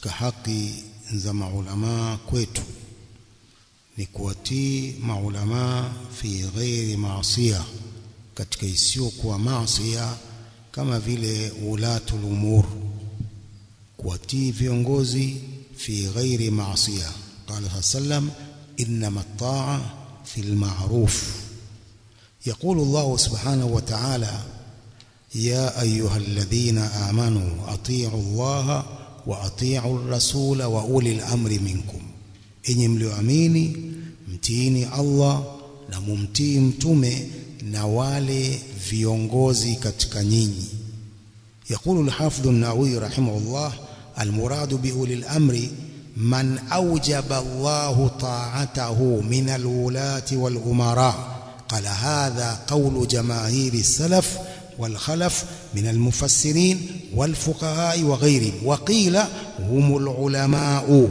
katika haki za maulama kwetu ni kuwatii maulama fi ghairi maasiya katika isiyokuwa maasiya kama vile ulatul umur kuwatii viongozi fi ghairi maasiya qala sallam inma at-ta'a fi al-ma'ruf يقول الله سبحانه وتعالى يا أيها الذين آمنوا أطيعوا الله وأطيعوا الرسول وأولي الأمر منكم. إني مليؤمني mtiini Allah na mumtii mtume na wale viongozi katika nyinyi. يقول الحافظ النووي رحمه الله المراد بأولي الأمر من أوجب الله طاعته من الولاة والأمراء. قال هذا قول جماهير السلف والخلف من المفسرين والفقهاء وغيرهم وقيل هم العلماء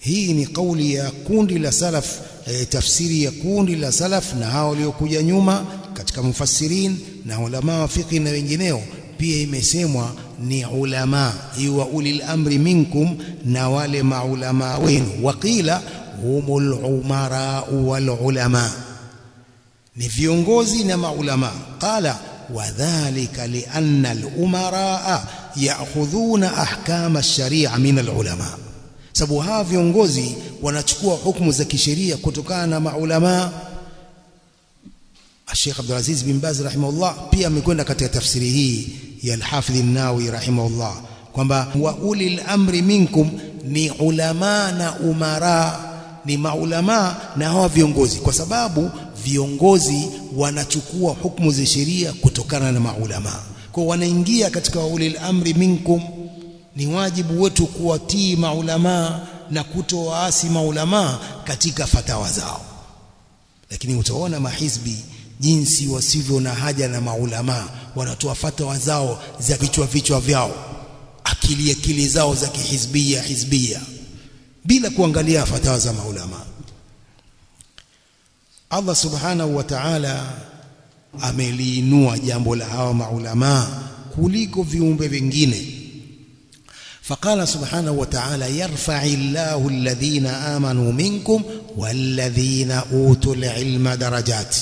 hii ni kauli ya kundi la salaf e, tafsiri ya kundi la salaf na hao waliokuja nyuma katika mufassirin na ulama wa fiqh na wengineo pia imesemwa ni ulama iwa ulil amri minkum na wale maulama wenu waqila humul umara wal ulama ni viongozi na maulama qala wadhālika lianna al-umaraa ya'khudhuna ahkama ash-shari'a min alulama. Sababu hawa viongozi wanachukua hukumu za kisheria kutokana na maulama. Sheikh Abdul Aziz bin Baz rahimahullah pia amekwenda katika tafsiri hii ya Al-Hafidh an-Nawawi rahimahullah kwamba wa ulil amri minkum ni ulama na umara ni maulama na hawa viongozi. Kwa sababu viongozi wanachukua hukumu za sheria kutokana na maulama. Kwa wanaingia katika ulil amri minkum ni wajibu wetu kuwatii maulama na kutowaasi maulama katika fatawa zao. Lakini utaona mahizbi jinsi wasivyo na haja na maulama wanatoa fatawa zao za vichwa vichwa vyao akili akili zao za kihizbia hizbia bila kuangalia fatawa za maulama Allah subhanahu wa ta'ala ameliinua jambo la hawa maulamaa kuliko viumbe vingine. Faqala subhanahu wa ta'ala yarfa'i Allahu alladhina amanu minkum walladhina utul ilma darajat.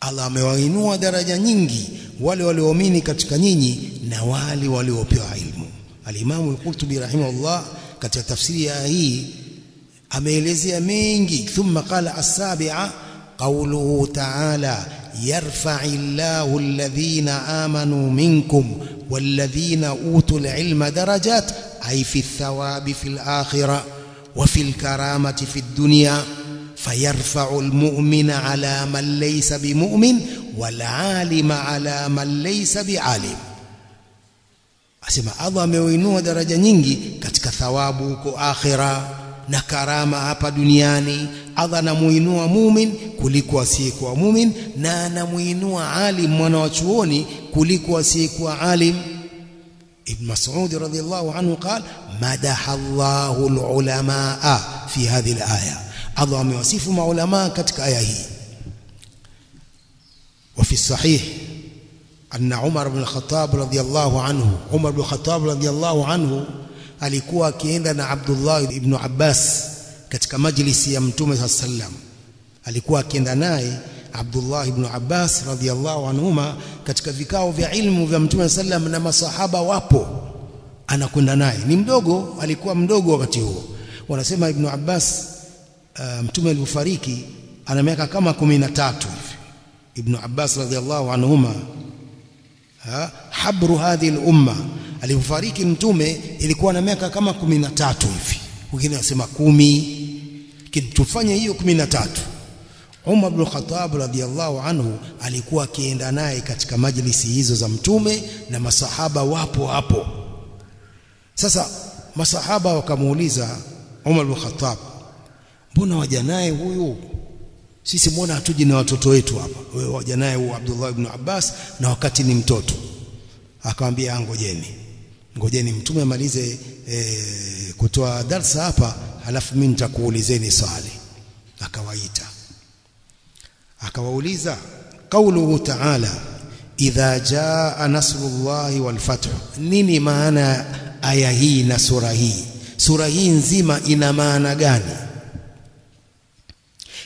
Allah amewainua daraja nyingi wale walioamini katika nyinyi na wale waliopewa ilmu. Alimamu Al-Qurtubi rahimahullah katika tafsiri ya hii ameelezea mengi thumma qala as-sabi'a qawluhu ta'ala yarfa'illahu alladhina amanu minkum والذين أوتوا العلم درجات أي في الثواب في الآخرة وفي الكرامة في الدنيا فيرفع المؤمن على من ليس بمؤمن والعالم على من ليس بعالم asema Allah ameuinua daraja nyingi katika thawabu huko akhira na karama hapa duniani Allah anamuinua mumin kuliko asiyekuwa mumin na anamuinua alim mwana wa chuoni kuliko asiyekuwa alim Ibn Mas'ud radhiyallahu anhu قال مدح الله العلماء في هذه الآية Allah amewasifu maulama katika aya hii وفي الصحيح أن عمر بن الخطاب رضي الله عنه عمر بن الخطاب رضي الله عنه alikuwa akienda na Abdullah ibn Abbas katika majlisi ya Mtume sallam alikuwa akienda naye Abdullah ibn Abbas radhiyallahu anhuma katika vikao vya ilmu vya Mtume sallam na masahaba wapo anakwenda naye. Ni mdogo alikuwa mdogo wakati huo. Wanasema ibn Abbas uh, Mtume alifariki ana miaka kama 13 hivi. Ibn Abbas radhiyallahu anhuma ha habru hadhihi al-umma alipofariki mtume ilikuwa na miaka kama 13 hivi. Wengine wasema kumi. Tufanye hiyo 13 Umar ibn Khattab radhiyallahu anhu alikuwa akienda naye katika majlisi hizo za mtume na masahaba wapo hapo. Sasa masahaba wakamuuliza Umar ibn Khattab mbona waja naye huyu? Sisi mbona hatuji na watoto wetu hapa. Wewe waja naye huyu Abdullah ibn Abbas na wakati ni mtoto. Akamwambia ngojeni ngojeni mtume amalize e, kutoa darsa hapa halafu mimi nitakuulizeni swali. Akawaita. Akawauliza qauluhu ta'ala idha jaa nasrullahi wal fath. Nini maana aya hii na sura hii? Sura hii nzima ina maana gani?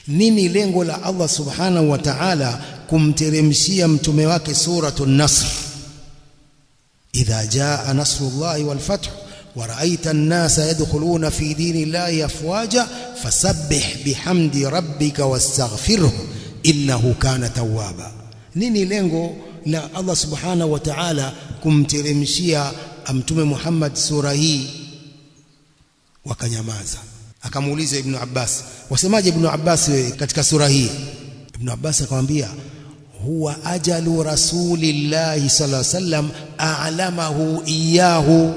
Nini lengo la Allah subhanahu wa ta'ala kumteremshia mtume wake suratul nasr idha jaa nasrullahi wal fath ورأيت الناس يدخلون في دين الله أفواجا فسبح بحمد ربك واستغفره إنه كان توابا nini lengo la Allah subhanahu wa ta'ala kumteremshia mtume Muhammad sura hii wakanyamaza akamuuliza Ibn Abbas wasemaje Ibn Abbas katika sura hii Ibn Abbas akamwambia huwa ajalu rasulillahi sallallahu alaihi wasallam a'lamahu iyahu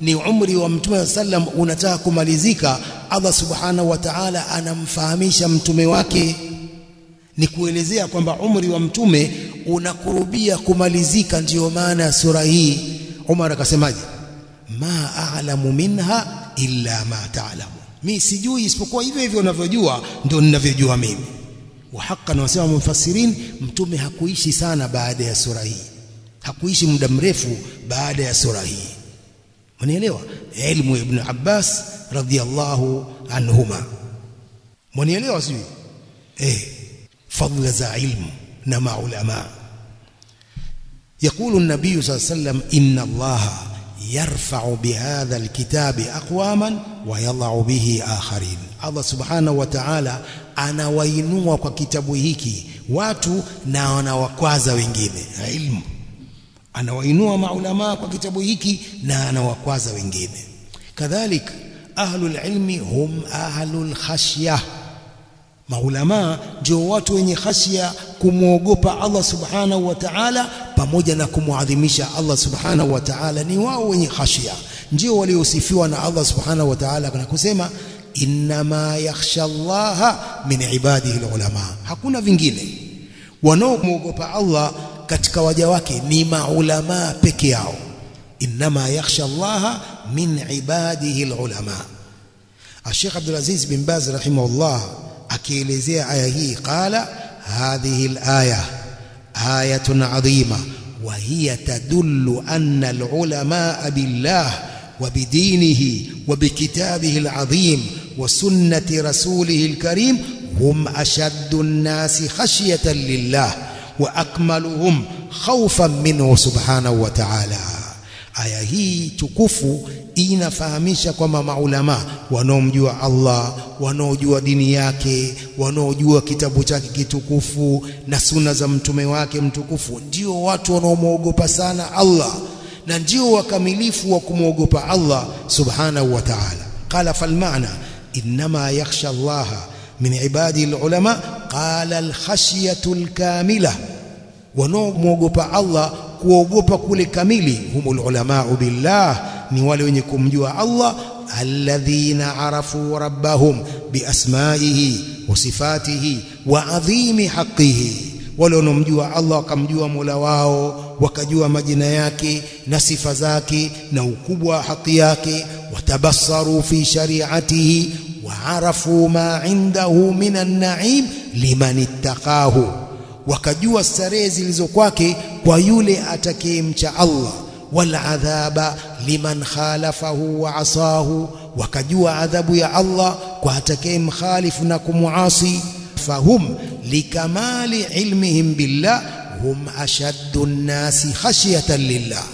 ni umri wa mtume sallam unataka kumalizika. Allah subhanahu wa ta'ala anamfahamisha mtume wake. Ni kuelezea kwamba umri wa mtume unakurubia kumalizika ndiyo maana sura hii. Umar akasemaje? Ma a'lamu minha illa ma ta'lamu. Mi sijui isipokuwa hivyo hivyo unavyojua ndio ninavyojua mimi wa haqqan wasema mufassirin mtume hakuishi sana baada ya sura hii hakuishi muda mrefu baada ya sura hii Mnielewa? Ilmu Ibn Abbas radhiyallahu anhuma. Mnielewa sio? Eh, fadla za ilmu na maulama. يقول النبي صلى الله عليه وسلم إن الله يرفع بهذا الكتاب أقواما ويضع به آخرين. الله سبحانه وتعالى أنا وينوى كتاب واتو نانا وكوازا وينجيم علم أنا وينوى معلماء كتاب هيكي نانا وكوازا وينجيم كذلك أهل العلم هم أهل الخشية ما علماء جواتو إني خشية kumwogopa Allah subhanahu wa ta'ala pamoja na kumwadhimisha Allah subhanahu wa ta'ala. Ni wao wenye khashia ndio waliosifiwa na Allah subhanahu wa ta'ala na kusema innama yakhsha Allah min ibadihi ulama hakuna vingine. Wanaomwogopa Allah katika waja wake ni maulama peke yao. Innama yakhsha Allah min ibadihi alulama Sheikh Abdul Aziz bin Baz rahimahullah akielezea aya hii qala alaya ayatun adhima wa hiya tadullu anna alulama billah وبدينه وبكتابه العظيم وسنة رسوله الكريم هم أشد الناس خشية لله وأكملهم خوفا منه سبحانه وتعالى. aya hii tukufu inafahamisha kwamba maulama wanaomjua Allah wanaojua dini yake wanaojua kitabu chake kitukufu na suna za mtume wake mtukufu ndio watu wanaomwogopa sana Allah na ndio wakamilifu wa kumwogopa Allah subhanahu wa ta'ala. Qala fal maana inma yakhsha Allah min ibadi alulama qala alkhashyatu alkamila wanaomwogopa Allah kuogopa kule kamili humul ulama billah ni wale wenye kumjua Allah alladhina arafu rabbahum biasmaihi wa sifatihi wa adhimi haqqihi. Wale wanaomjua Allah wakamjua Mola wao wakajua majina yake na sifa zake na ukubwa wa haki yake watabassaru fi shari'atihi waarafu ma indahu minan na'im liman ittaqahu. Wakajua starehe zilizo kwake kwa yule atakayemcha Allah wal adhaba liman khalafahu wa asahu wakajua adhabu ya Allah kwa atakayemkhalifu na kumuasi. Fahum likamali ilmihim billah hum ashaddu nnasi khashyatan lillah.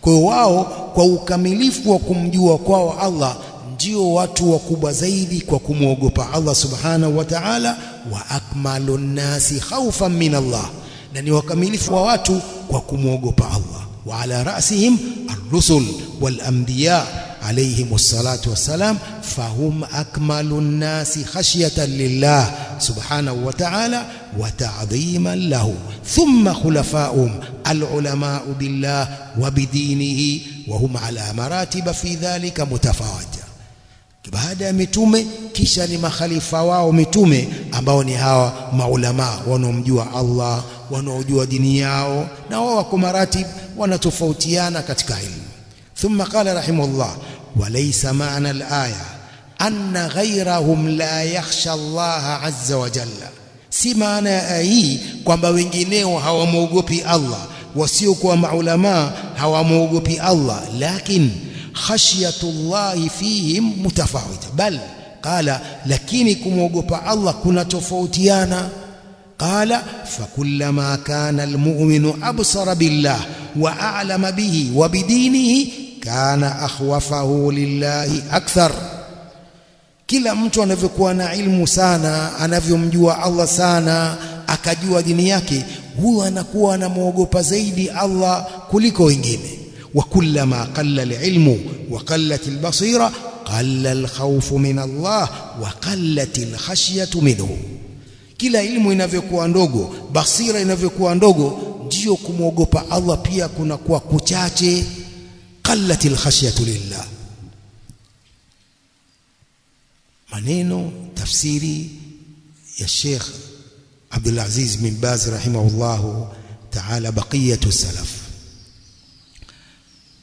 Kwa wao kwa ukamilifu wa kumjua kwao Allah ndio watu wakubwa zaidi kwa kumwogopa Allah subhanahu wa ta'ala wa akmalu nasi khawfan min Allah. Na ni wakamilifu wa watu kwa kumwogopa Allah rasihim ar-rusul wal anbiya عليهم الصلاة والسلام فهم أكمل الناس خشية لله سبحانه وتعالى وتعظيما له. ثم خلفاؤهم العلماء بالله وبدينه وهم على مراتب في ذلك متفاوتة. baada ya mitume kisha ni makhalifa wao mitume ambao wanaomjua Allah wanaojua dini yao na wao wako maratib wanatofautiana katika ilmu ثم قال رحمه الله وليس معنى الآية أن غيرهم لا يخشى الله عز وجل si maana ya hii kwamba wengineo hawamwogopi Allah wasiokuwa maulama hawamwogopi Allah lakin khashyatullahi fihim mutafawita bal qala lakini kumwogopa Allah kuna tofautiana qala فكلما كان المؤمن أبصر بالله وأعلم به وبدينه كان أخوفه لله أكثر. kila mtu anavyokuwa na ilmu sana anavyomjua Allah sana akajua dini yake huyo anakuwa anamwogopa zaidi Allah kuliko wengine wa kullama qalla alilmu wa qallat albasira qalla alkhawfu min Allah wa qallat alkhashyatu minhu kila ilmu inavyokuwa ndogo basira inavyokuwa ndogo ndio kumwogopa Allah pia kuna kuwa kuchache. Qallatil khashyatu lillah. Maneno tafsiri ya Sheikh Abdul Aziz bin Baz rahimahullah ta'ala baqiyatu salaf.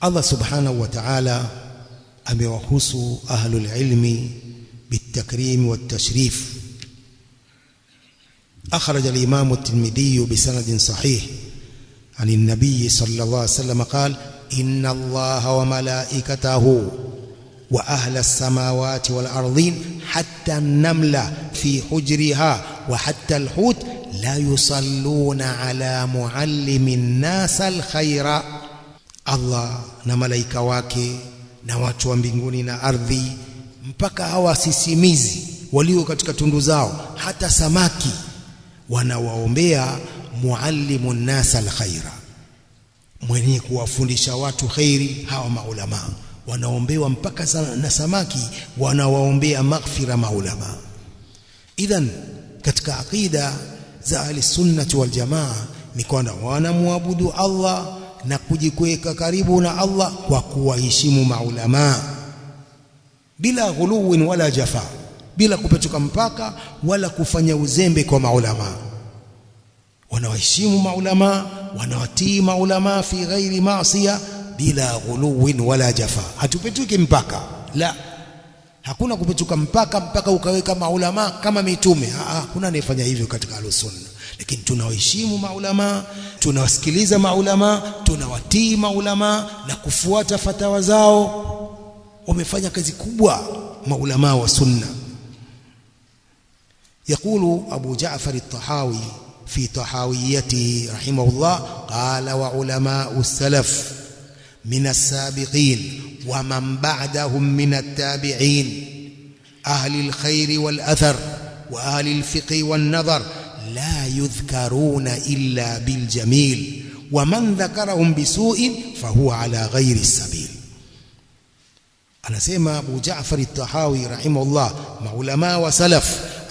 Allah subhanahu wa ta'ala amewahusu ahlul ilmi bitakrim wa tashrif أخرج الإمام الترمذي بسند صحيح عن النبي صلى الله عليه وسلم قال إن الله وملائكته وأهل السماوات والأرضين حتى النملة في حجرها وحتى الحوت لا يصلون على معلم الناس الخير. الله na malaika wake na mpaka hawa sisimizi walio katika tundu zao hata samaki. Wanawaombea muallimu nasa alkhaira mwenye kuwafundisha watu khairi hawa maulama. Wanaombewa mpaka na samaki wanawaombea maghfira maulama. Idhan katika aqida za ahlisunnati wal jamaa ni kwamba wanamwabudu Allah na kujikweka karibu na Allah kwa kuwaheshimu maulama. Bila ghuluwin wala jafa bila kupetuka mpaka wala kufanya uzembe kwa maulama. Wanawaheshimu maulama wanawatii maulama fi ghairi maasiya bila ghuluwin wala jafa. Hatupetuki mpaka. La. Hakuna kupetuka mpaka mpaka ukaweka maulama kama mitume. Hakuna anayefanya hivyo katika alusunna lakini tunawaheshimu maulama tunawasikiliza maulama tunawatii maulama na kufuata fatawa zao. Wamefanya kazi kubwa maulama wa sunna يقول أبو جعفر الطحاوي في طحاويته رحمه الله قال وعلماء السلف من السابقين ومن بعدهم من التابعين أهل الخير والأثر وأهل الفقه والنظر لا يذكرون إلا بالجميل ومن ذكرهم بسوء فهو على غير السبيل. anasema Abu Jaafar at-Tahawi rahimahullah maulama wa salaf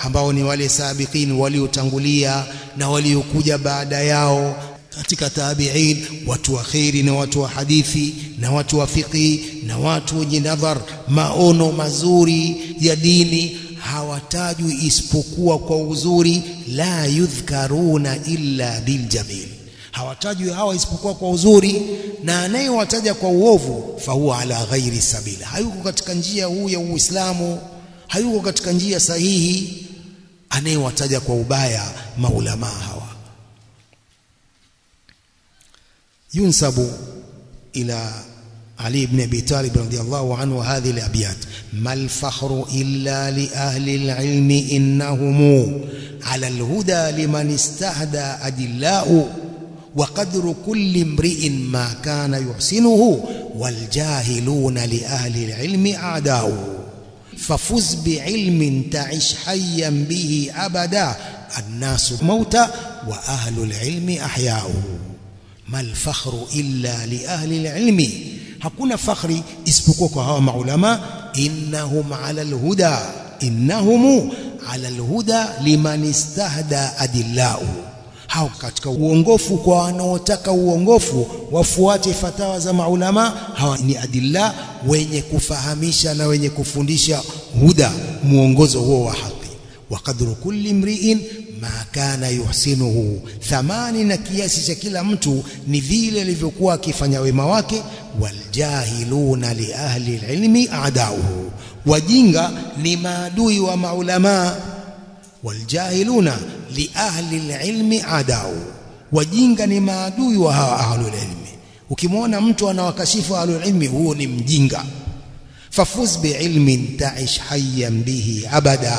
ambao ni wale sabiqin waliotangulia na waliokuja baada yao. Katika tabi'in watu wa khairi na watu wa hadithi na watu wa fiqhi na watu wenye nadhar maono mazuri ya dini hawatajwi isipokuwa kwa uzuri la yudhkaruna illa biljamil hawatajwi hawa isipokuwa kwa uzuri na anayewataja kwa uovu fahuwa ala ghairi sabila. Hayuko katika njia huu ya Uislamu hayuko katika njia sahihi anayewataja kwa ubaya maulama hawa. Yunsabu ila علي بن أبي طالب رضي الله عنه هذه الأبيات ما الفخر إلا لأهل العلم إنهم على الهدى لمن استهدى أدلاء وقدر كل امرئ ما كان يحسنه والجاهلون لأهل العلم أعداء ففز بعلم تعش حيا به أبدا. الناس موتى وأهل العلم أحياء. ما الفخر إلا لأهل العلم؟ هكونا فخر اسبقوك هوا معلما إنهم على الهدى. إنهم على الهدى لمن استهدى أدلاؤه hao katika uongofu kwa wanaotaka uongofu wafuate fatawa za maulama. Hawa ni adilla wenye kufahamisha na wenye kufundisha huda muongozo huo wa haki. Wa qadru kulli mri'in ma kana yuhsinuhu. Thamani na kiasi cha kila mtu ni vile alivyokuwa akifanya wema wake. Waljahiluna li ahli alilmi a'dauhu. Wajinga ni maadui wa maulama. Waljahiluna li ahli alilmi a'dau. Wajinga ni maadui wa hawa ahli alilmi. Ukimwona mtu anawakashifu ahli alilmi huo ni mjinga. Fafuz biilmin taish hayyan bihi abada.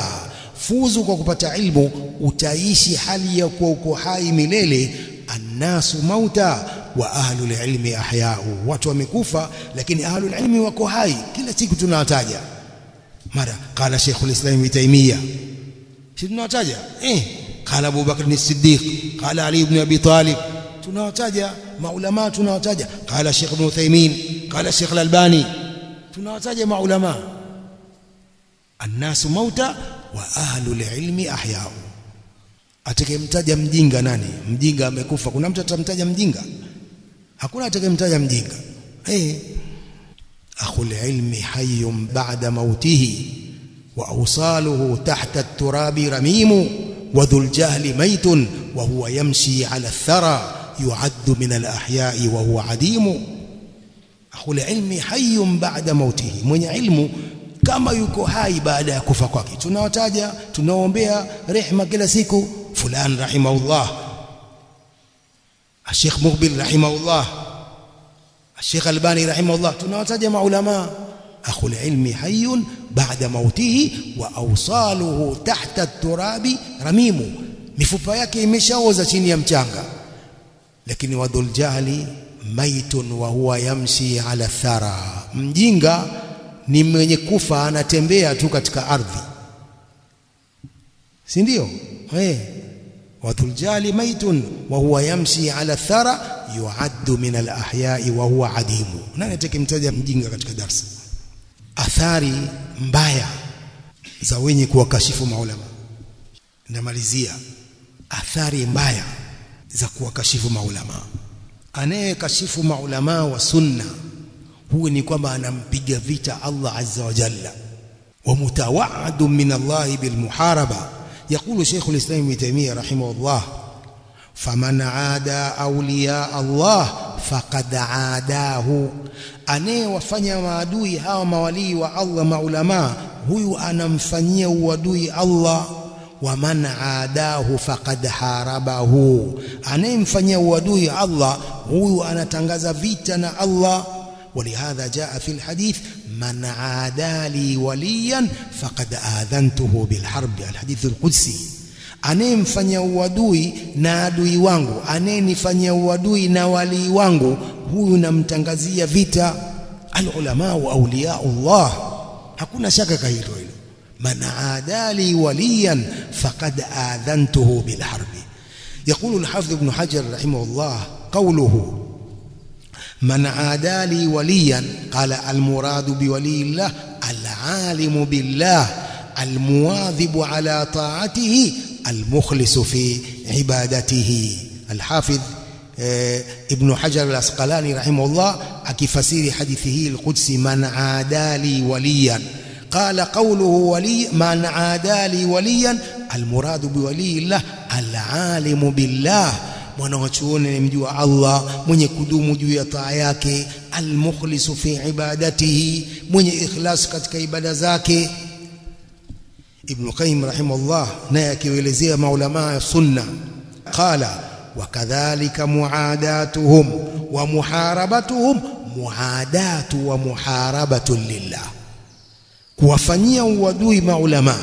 Fuzu kwa kupata ilmu utaishi hali ya kuwa uko hai milele annasu mauta. Wa ahlul ilmi ahyau. Watu wamekufa lakini ahlul ilmi wako hai. Kila siku tunawataja. Mara qala Sheikhul islam ibn Taymiyyah, si tunawataja? Eh qala abu bakr as-siddiq qala ali ibn abi talib tunawataja maulama tunawataja qala shaykh ibn uthaymin qala shaykh al-albani tunawataja maulama annasu mauta wa ahlul ilmi ahyau atakayemtaja mjinga nani mjinga amekufa kuna mtu atamtaja mjinga hakuna atakayemtaja mjinga eh akhul ilmi hayyun ba'da mautihi wa awsaluhu tahta at-turabi ramimu wa dhul jahli maytun wa huwa yamshi 'ala ath-thara yu'addu min al-ahya'i wa huwa 'adimu akhul ilmi hayyun ba'da mautihi mwenye ilmu kama yuko hai baada ya kufa kwake tunawataja tunaombea rehma kila siku fulan rahimahullah Sheikh Muqbil rahimahullah Sheikh Albani rahimahullah tunawataja maulama akhul ilmi hayyun ba'da mautihi wa awsaluhu tahta at-turabi ramimu. Mifupa yake imeshaoza chini ya mchanga. Lakini wadhul jahli maitun wa huwa yamshi ala thara. Mjinga ni mwenye kufa anatembea tu katika ardhi. Si ndio? Eh. Wathuljali maitun wa huwa yamshi ala thara yuaddu min al ahyai wa huwa adimu. Nani atakimtaja mjinga katika darasa athari mbaya za wenye kuwakashifu maulama namalizia athari mbaya za kuwakashifu maulama anayekashifu maulama wa sunna huwa ni kwamba anampiga vita Allah azza wa jalla wa mutawaad min Allah bil muharaba يقول شيخ الإسلام ابن تيمية رحمه الله فمن عادى أولياء الله فقد عاداه. أني وفني مادوي هاو موليه وعلا معلماء هو أنا أنمفني ودوي الله. ومن عاداه فقد حاربه. أني مفني ودوي الله. هو أنا أنتنغز فيتنا الله. ولهذا جاء في الحديث من عادى لي وليا فقد آذنته بالحرب. الحديث القدسي. Anayemfanyia uadui na adui wangu anayenifanyia uadui na walii wangu huyu namtangazia vita alulama wa awliya Allah hakuna shaka ka hilo hilo man adali waliyan faqad adhantuhu bil harbi يقول الحافظ ابن حجر رحمه الله قوله من عادى لي وليا قال المراد بولي الله العالم بالله المواظب على طاعته المخلص في عبادته. الحافظ ابن حجر الأسقلاني رحمه الله أكفسير حديثه القدسي من عادى لي وليا قال قوله ولي من عادى لي وليا المراد بولي الله العالم بالله. Mwanawachuoni nimjua Allah mwenye kudumu juu ya taa yake. Almukhlisu fi ibadatihi mwenye ikhlas katika ibada Ibn Qayyim rahimahullah naye akielezea maulama ya sunna qala wakadhalika muadatuhum wa muharabatuhum muadatu wa muharabatu lillah. Kuwafanyia uadui maulama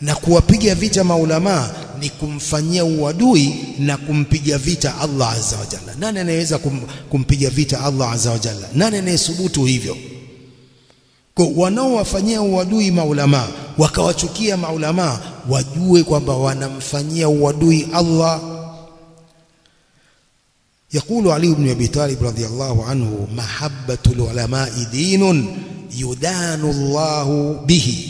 na kuwapiga vita maulama ni kumfanyia uadui na kumpiga vita Allah azza wa jalla. Nani anayeweza kum, kumpiga vita Allah azza wa jalla? Nani anayesubutu hivyo? Kwa wanaowafanyia uadui maulama wakawachukia maulama wajue kwamba wanamfanyia uadui Allah يقول علي بن ابي طالب رضي الله عنه محبه العلماء دين يدان الله به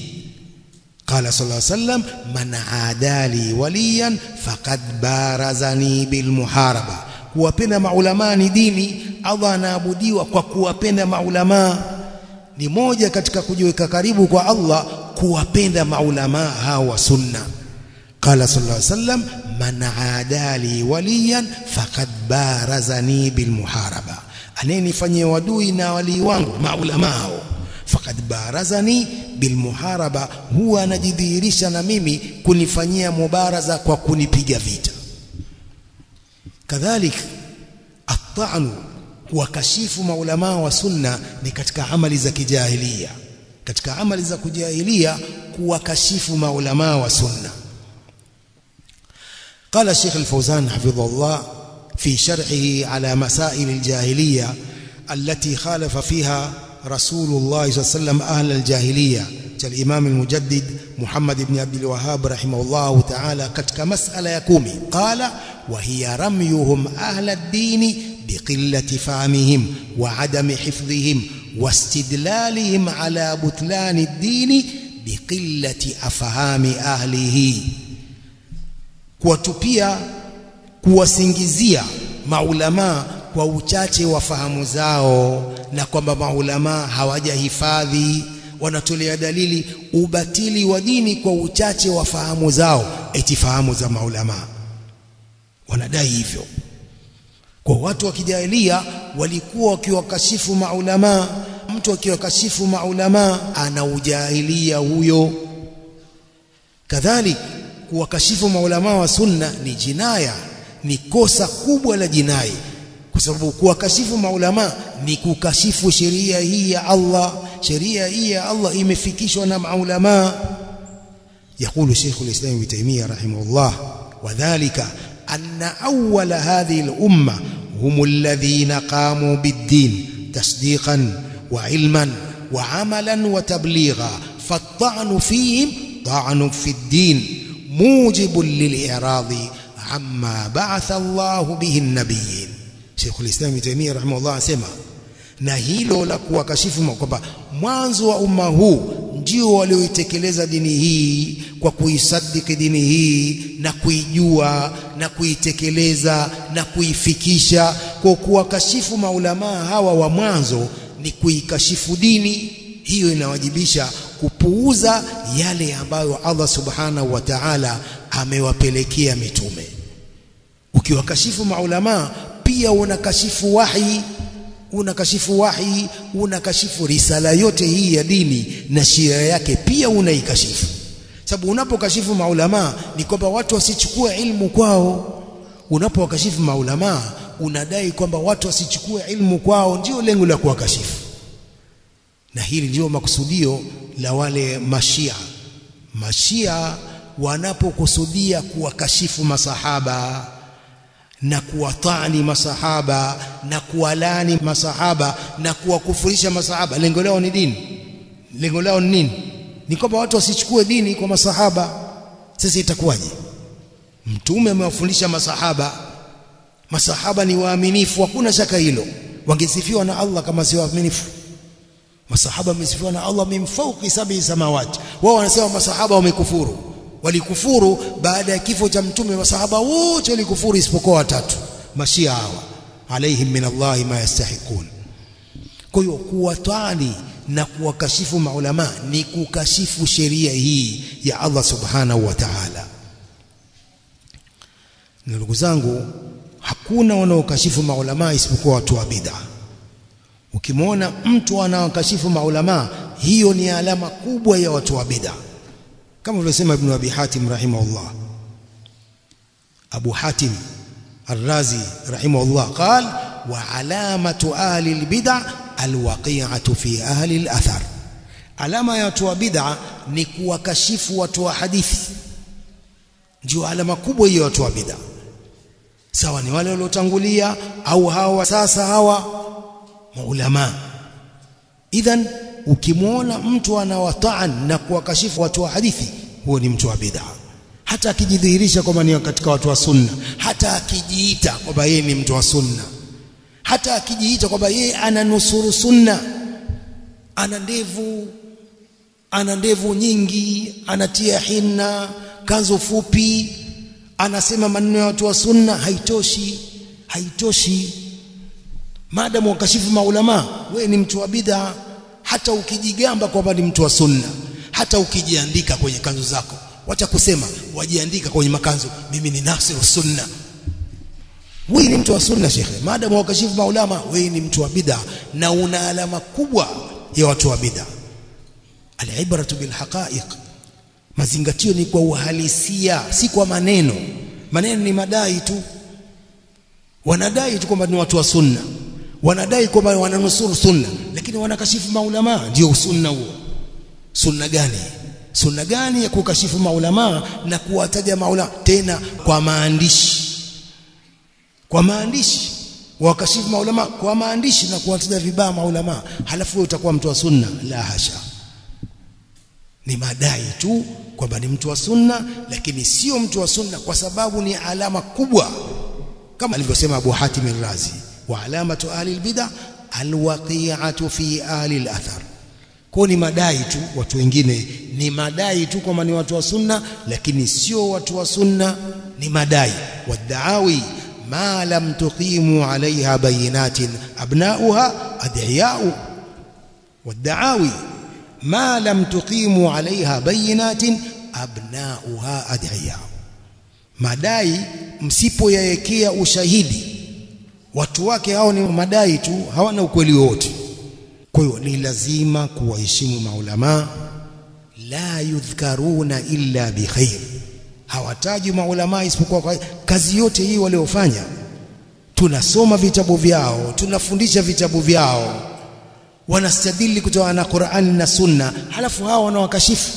قال صلى الله عليه وسلم من عادى لي وليا فقد بارزني بالمحاربه kuwapenda maulama ni dini Allah anaabudiwa kwa kuwapenda maulama ni moja katika kujiweka karibu kwa Allah kuwapenda maulamaa hao wa sunna. Qala sallallahu alaihi wasallam man adali waliyan faqad barazani bilmuharaba. Anayenifanyia wadui na walii wangu maulamao faqad barazani bilmuharaba huwa anajidhihirisha na mimi kunifanyia mubaraza kwa kunipiga vita. Kadhalik at-ta'nu wa kashifu maulamaa wa sunna ni katika amali za kijahiliya. Katika amali za kujahilia kuwakashifu maulamaa wa sunna. قال الشيخ الفوزان حفظه الله في شرحه على مسائل الجاهلية التي خالف فيها رسول الله صلى الله عليه وسلم أهل الجاهلية كالإمام المجدد محمد بن عبد الوهاب رحمه الله تعالى كتك مسألة يكومي قال وهي رميهم أهل الدين بقلة فهمهم وعدم حفظهم واستدلالهم على بطلان الدين بقلة أفهام أهله kuwatupia kuwasingizia maulamaa kwa uchache wa fahamu zao na kwamba maulamaa hawajahifadhi wanatolea dalili ubatili wa dini kwa uchache wa fahamu zao eti fahamu za maulamaa wanadai hivyo kwa watu wa kijahilia walikuwa wakiwakashifu maulamaa mtu akiwakashifu maulamaa ana ujahilia huyo kadhalika kuwakashifu maulamaa wa sunna ni jinaya ni kosa kubwa la jinai kwa sababu kuwakashifu maulamaa ni kukashifu sheria hii ya Allah sheria hii ya Allah imefikishwa na maulamaa يقول شيخ الإسلام ابن تيمية رحمه الله وذلك أن أول هذه الأمة هم الذين قاموا بالدين تصديقا وعلما وعملا وتبليغا فالطعن فيهم طعن في الدين موجب للإعراض عما بعث الله به النبيين. شيخ الإسلام تيمية رحمه الله سمع. hilo la kuwakashifu kwamba mwanzo huu ndio walioitekeleza dini hii kwa kuisadiki dini hii na kuijua na kuitekeleza na kuifikisha. Kwa kuwakashifu maulamaa hawa wa mwanzo ni kuikashifu dini. Hiyo inawajibisha kupuuza yale ambayo Allah subhanahu wa ta'ala amewapelekea mitume. Ukiwakashifu maulamaa pia unakashifu wahi unakashifu wahi unakashifu risala yote hii ya dini na shia yake pia unaikashifu. Sababu unapokashifu maulama ni kwamba watu wasichukue ilmu kwao. Unapowakashifu maulama unadai kwamba watu wasichukue ilmu kwao ndio lengo la kuwakashifu. Na hili ndio makusudio la wale mashia. Mashia wanapokusudia kuwakashifu masahaba na kuwatani masahaba na kuwalani masahaba na kuwakufurisha masahaba. Lengo lao ni dini. Lengo lao ni nini? Ni kwamba watu wasichukue dini kwa masahaba. Sasa itakuwaje? Mtume amewafundisha masahaba. Masahaba ni waaminifu. Hakuna shaka hilo. Wangesifiwa na Allah kama si waaminifu. Masahaba wamesifiwa na Allah min fawqi sab'i samawati. Wao wanasema masahaba wamekufuru walikufuru baada ya kifo cha mtume masahaba wote walikufuru isipokuwa watatu mashia hawa alaihim min Allah ma yastahiqun. Kwa hiyo kuwatani na kuwakashifu maulama ni kukashifu sheria hii ya Allah subhanahu wa ta'ala. Ndugu zangu hakuna wanaokashifu maulama isipokuwa watu wa bid'a. Ukimwona mtu anawakashifu maulama hiyo ni alama kubwa ya watu wa bid'a kama alivyosema ibn abi hatim rahimahullah abu hatim الرازي رحمه الله قال وعلامة أهل البدع الوقيعة في أهل الأثر alama ya watu wa bid'a ni kuwakashifu watu wa hadithi ndio alama kubwa hiyo watu wa bid'a sawa ni wale waliotangulia au hawa sasa hawa maulama idhan ukimwona mtu anawataan na kuwakashifu watu wa hadithi huo ni mtu wa bid'a. Hata akijidhihirisha kwamba ni katika watu wa sunna hata akijiita kwamba yeye ni mtu wa sunna hata akijiita kwamba yeye ananusuru sunna ana ndevu ana ndevu nyingi anatia hinna kanzo fupi anasema maneno ya watu wa sunna haitoshi haitoshi. Maadamu wakashifu maulama we ni mtu wa bid'a hata ukijigamba kwamba ni mtu wa sunna hata ukijiandika kwenye kanzu zako wacha kusema wajiandika kwenye makanzu mimi ni nasiru sunna. Wewe ni mtu wa sunna shekhe. Maadamu wakashifu maulama wewe ni mtu wa bid'a na una alama kubwa ya watu wa bid'a. Alibratu bil haqa'iq mazingatio ni kwa uhalisia si kwa maneno. Maneno ni madai tu. Wanadai tu kwamba ni watu wa sunna wanadai kwamba wananusuru sunna lakini wanakashifu maulama. Ndio sunna huo. Sunna gani? Sunna gani ya kukashifu maulama na kuwataja maula tena kwa maandishi? Kwa maandishi. Wakashifu maulama kwa maandishi na kuwataja vibaya maulama. Halafu wewe utakuwa mtu wa sunna? La hasha. Ni madai tu kwamba ni mtu wa sunna lakini sio mtu wa sunna kwa sababu ni alama kubwa. Kama alivyosema Abu Hatim al-Razi alamatu ahli al-bid'ah alwaqi'atu fi ahli al-athar. Ni madai tu watu wengine ni madai tu kwamba ni watu wa sunna lakini sio watu wa sunna ni madai. Wadaawi ma lam tuqimu alaiha bayinatin abnauha adhiyau wadaawi ma lam tuqimu alaiha bayinatin abnauha adhiyau madai msipoyaekea ushahidi watu wake hao ni madai tu hawana ukweli wote kwa hiyo ni lazima kuwaheshimu maulama la yudhkaruna illa bikhair. Hawataji maulama isipokuwa kwa kazi yote hii waliofanya. Tunasoma vitabu vyao tunafundisha vitabu vyao. Wanastadili kutoka na Qur'ani na Sunna halafu hao wanawakashifu.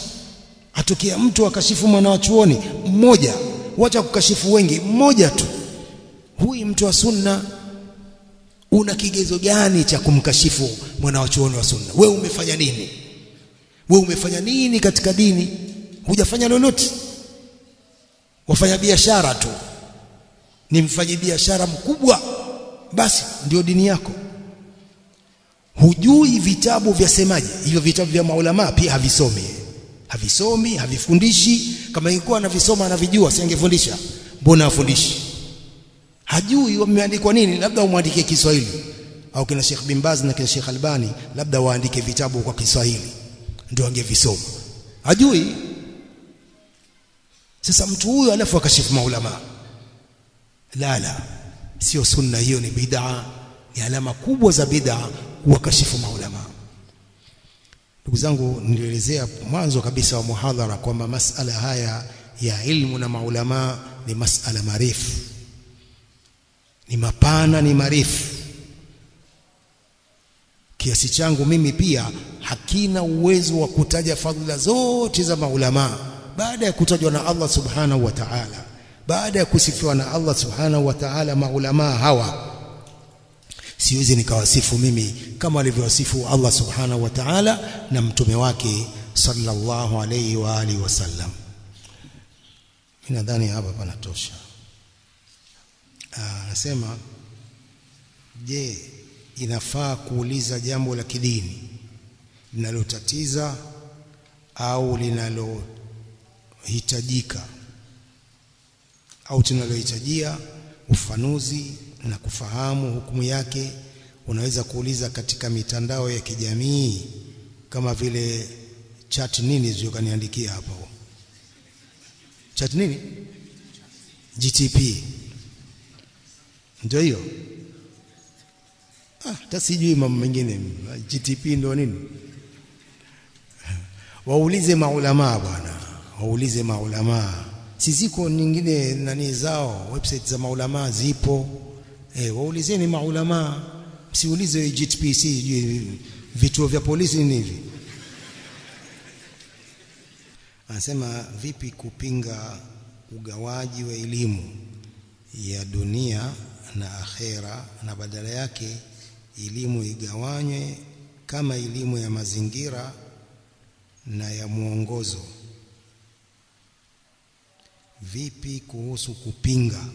Atokea mtu akashifu mwana wa chuoni mmoja. Wacha kukashifu wengi mmoja tu. Huyu mtu wa sunna una kigezo gani cha kumkashifu mwana wa sunna? Wewe umefanya nini? Wewe umefanya nini katika dini? Hujafanya lolote? Wafanya biashara tu. Ni mfanyi biashara mkubwa. Basi ndio dini yako. Hujui vitabu vya semaji. Hivyo vitabu vya maulama pia havisomi. Havisomi havifundishi. Kama ingekuwa anavisoma anavijua singefundisha mbona afundishi hajui wameandikwa nini labda umwandikie Kiswahili. Au kina Sheikh bin Baz na kina Sheikh Albani labda waandike vitabu kwa Kiswahili ndio angevisoma. Hajui. Sasa mtu huyo alafu akashifu maulama. La la. Sio sunna hiyo ni bid'a. Ni alama kubwa za bid'a wakashifu maulama. Ndugu zangu nilielezea mwanzo kabisa wa muhadhara kwamba masala haya ya ilmu na maulama ni masala marefu ni mapana ni marefu. Kiasi changu mimi pia hakina uwezo wa kutaja fadhila zote za maulama. Baada ya kutajwa na Allah subhanahu wa ta'ala baada ya kusifiwa na Allah subhanahu wa ta'ala maulama hawa siwezi nikawasifu mimi kama alivyowasifu Allah subhanahu wa ta'ala na mtume wake sallallahu alayhi wa alihi wasallam mimi nadhani hapa panatosha anasema je inafaa kuuliza jambo la kidini linalotatiza au linalohitajika au tunalohitajia ufanuzi na kufahamu hukumu yake? Unaweza kuuliza katika mitandao ya kijamii kama vile chat nini zio kaniandikia hapo. Chat nini? GTP ndio hiyo. Ah hata sijui mambo mengine. GTP ndio nini? Waulize maulama bwana. Waulize maulama si ziko nyingine nani zao? Website za maulama zipo. Eh waulizeni maulama msiulize GTPC vituo vya polisi ni hivi. Anasema vipi kupinga ugawaji wa elimu ya dunia na akhera na badala yake elimu igawanywe kama elimu ya mazingira na ya mwongozo. Vipi kuhusu kupinga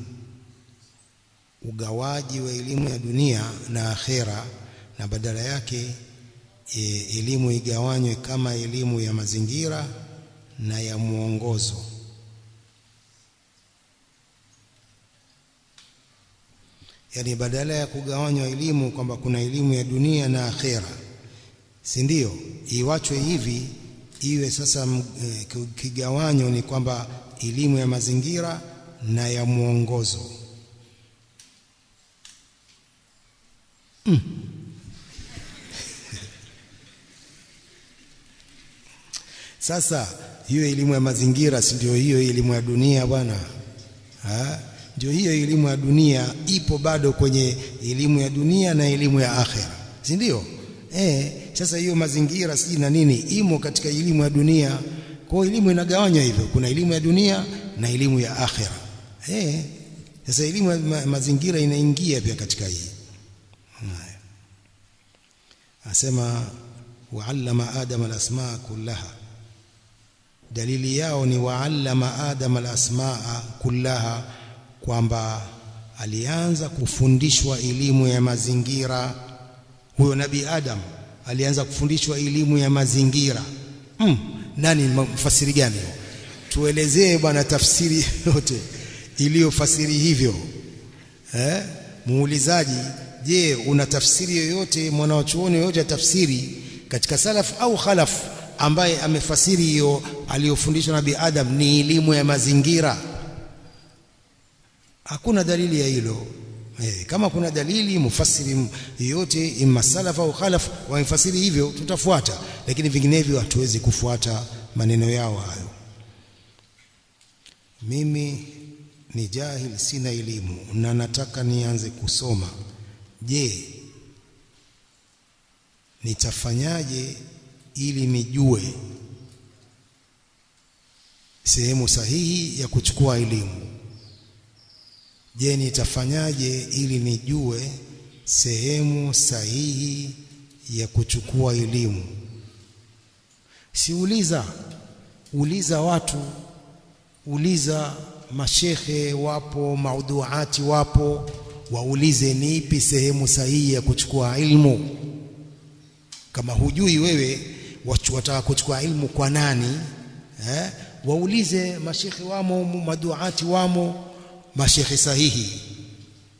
ugawaji wa elimu ya dunia na akhera na badala yake e, elimu igawanywe kama elimu ya mazingira na ya mwongozo yani badala ya kugawanywa elimu kwamba kuna elimu ya dunia na akhera si ndio iwachwe hivi iwe sasa e, kigawanyo ni kwamba elimu ya mazingira na ya mwongozo mm. Sasa hiyo elimu ya mazingira si ndio hiyo elimu ya dunia bwana? Ndio hiyo elimu ya dunia ipo bado kwenye elimu ya dunia na elimu ya akhera. Si ndio? Eh sasa hiyo mazingira si na nini imo katika elimu ya dunia. Kwa elimu inagawanywa hivyo. Kuna elimu ya dunia na elimu ya akhera. Eh sasa elimu ya ma mazingira inaingia pia katika hii. Asema wa'allama adama al-asmaa kullaha. Dalili yao ni wa'allama adama al-asmaa kullaha kwamba alianza kufundishwa elimu ya mazingira. Huyo nabii Adam alianza kufundishwa elimu ya mazingira. Hmm. nani mfasiri gani tuelezee bwana tafsiri yote iliyofasiri hivyo. Eh muulizaji je una tafsiri yoyote mwanachuoni yoyote tafsiri katika salaf au khalaf ambaye amefasiri hiyo aliyofundishwa nabii Adam ni elimu ya mazingira hakuna dalili ya hilo. Eh, kama kuna dalili mufasiri yote imma au khalaf wamefasiri hivyo tutafuata. Lakini vinginevyo hatuwezi kufuata maneno yao hayo. Mimi ni jahil sina elimu na nataka nianze kusoma. Je nitafanyaje ili nijue sehemu sahihi ya kuchukua elimu je nitafanyaje ili nijue sehemu sahihi ya kuchukua elimu? Siuliza. Uliza watu. Uliza mashekhe wapo maudhuati wapo. Waulize ni ipi sehemu sahihi ya kuchukua ilmu? Kama hujui wewe wataka kuchukua ilmu kwa nani eh? waulize mashekhe wamo maduati wamo mashekhe sahihi.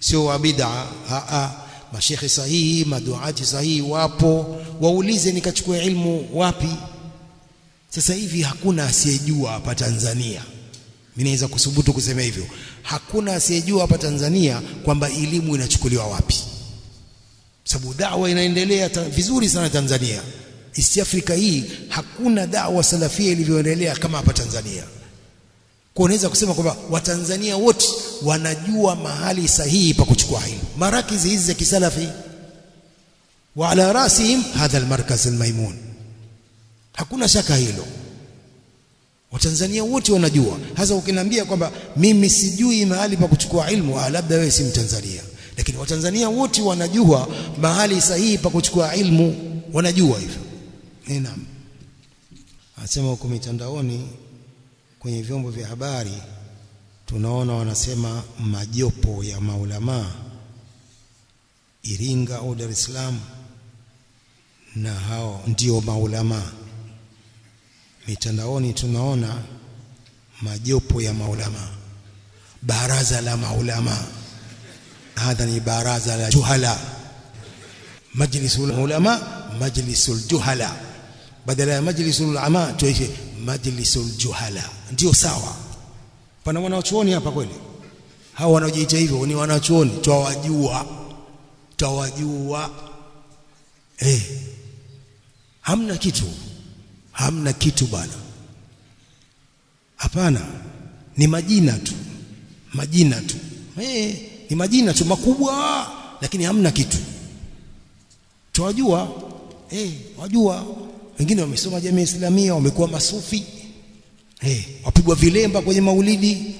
Sio wa bid'a. A mashekhe sahihi maduati sahihi wapo. Waulize nikachukua ilmu wapi. Sasa hivi hakuna asiyejua hapa Tanzania. Mimi naweza kusubutu kusema hivyo. Hakuna asiyejua hapa Tanzania kwamba elimu inachukuliwa wapi. Sababu dawa inaendelea vizuri sana Tanzania. East Africa hii hakuna dawa salafia ilivyoendelea kama hapa Tanzania. Kwa unaweza kusema kwamba watanzania wote wanajua mahali sahihi pa kuchukua ilmu. Marakizi hizi za kisalafi. Wa ala rasihim hadha almarkaz almaimun. Hakuna shaka hilo. Watanzania wote wanajua. Hasa ukiniambia kwamba mimi sijui mahali pa kuchukua ilmu ah labda wewe si mtanzania. Lakini watanzania wote wanajua mahali sahihi pa kuchukua ilmu. Wanajua hivyo. Naam. Asema huko mitandaoni kwenye vyombo vya habari tunaona wanasema majopo ya maulama Iringa au Dar es Salaam na hao ndio maulama. Mitandaoni tunaona majopo ya maulama. Baraza la maulama. Hadha ni baraza la juhala. Majlisul ulama majlisul juhala. Badala ya majlisul ulama tuishi majlisul juhala. Ndio sawa pana wanachuoni hapa kweli? Hao wanaojiita hivyo ni wanachuoni. Twawajua. Twawajua. Eh. Hamna kitu. Hamna kitu bana. Hapana. Ni majina tu. Majina tu. Eh ni majina tu makubwa lakini hamna kitu. Twajua eh wajua. Wengine wamesoma jamii islamia wamekuwa masufi eh wapigwa vilemba kwenye maulidi.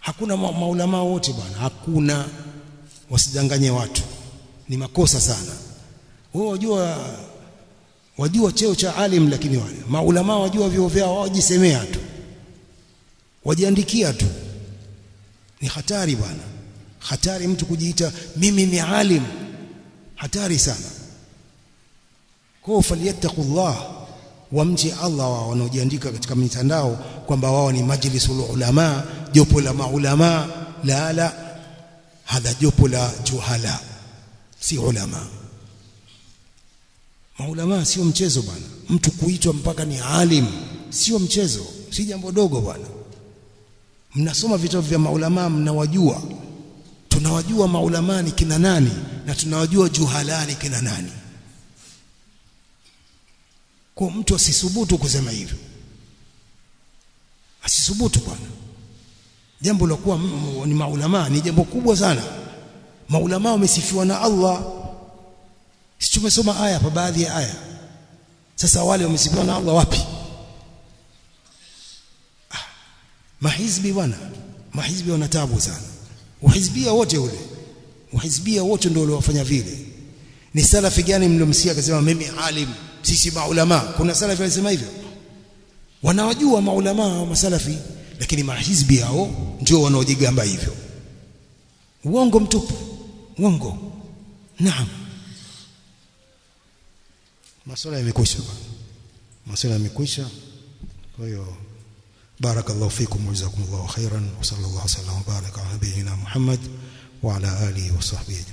Hakuna ma maulama wote bwana hakuna. Wasidanganye watu ni makosa sana. Wewe wajua wajua cheo cha alim lakini wale maulama wajua vyo vyao wajisemea tu wajiandikia tu. Ni hatari bwana hatari mtu kujiita mimi ni alim. Hatari sana. Kwa falyattaqullah wamche Allah wao wanaojiandika katika mitandao kwamba wao ni majlisul ulama jopo la maulama. La la hadha jopo la juhala si ulama. Maulama sio mchezo bwana. Mtu kuitwa mpaka ni alim sio mchezo si jambo dogo bwana. Mnasoma vitabu vya maulama mnawajua. Tunawajua maulama ni kina nani na tunawajua juhalani kina nani kwa mtu asisubutu kusema hivyo. Asisubutu bwana. Jambo la kuwa ni maulama ni jambo kubwa sana. Maulama wamesifiwa na Allah. Si tumesoma aya pa baadhi ya aya. Sasa wale wamesifiwa na Allah wapi? Ah, mahizbi bwana. Mahizbi wana tabu sana. Uhizbia wote ule. Uhizbia wote ndio waliofanya vile. Ni salafi gani mlomsikia akasema mimi alim sisi maulama. Kuna salafi walisema hivyo. Wanawajua maulama wa masalafi lakini mahizbi yao ndio wanaojigamba hivyo. Uongo mtupu. Uongo. Naam. Masuala yamekwisha masuala yamekwisha. Kwa hiyo barakallahu fikum wa jazakumullahu khairan wa sallallahu alaihi wa sallam baraka ala nabiyyina muhammad wa ala alihi wa sahbihi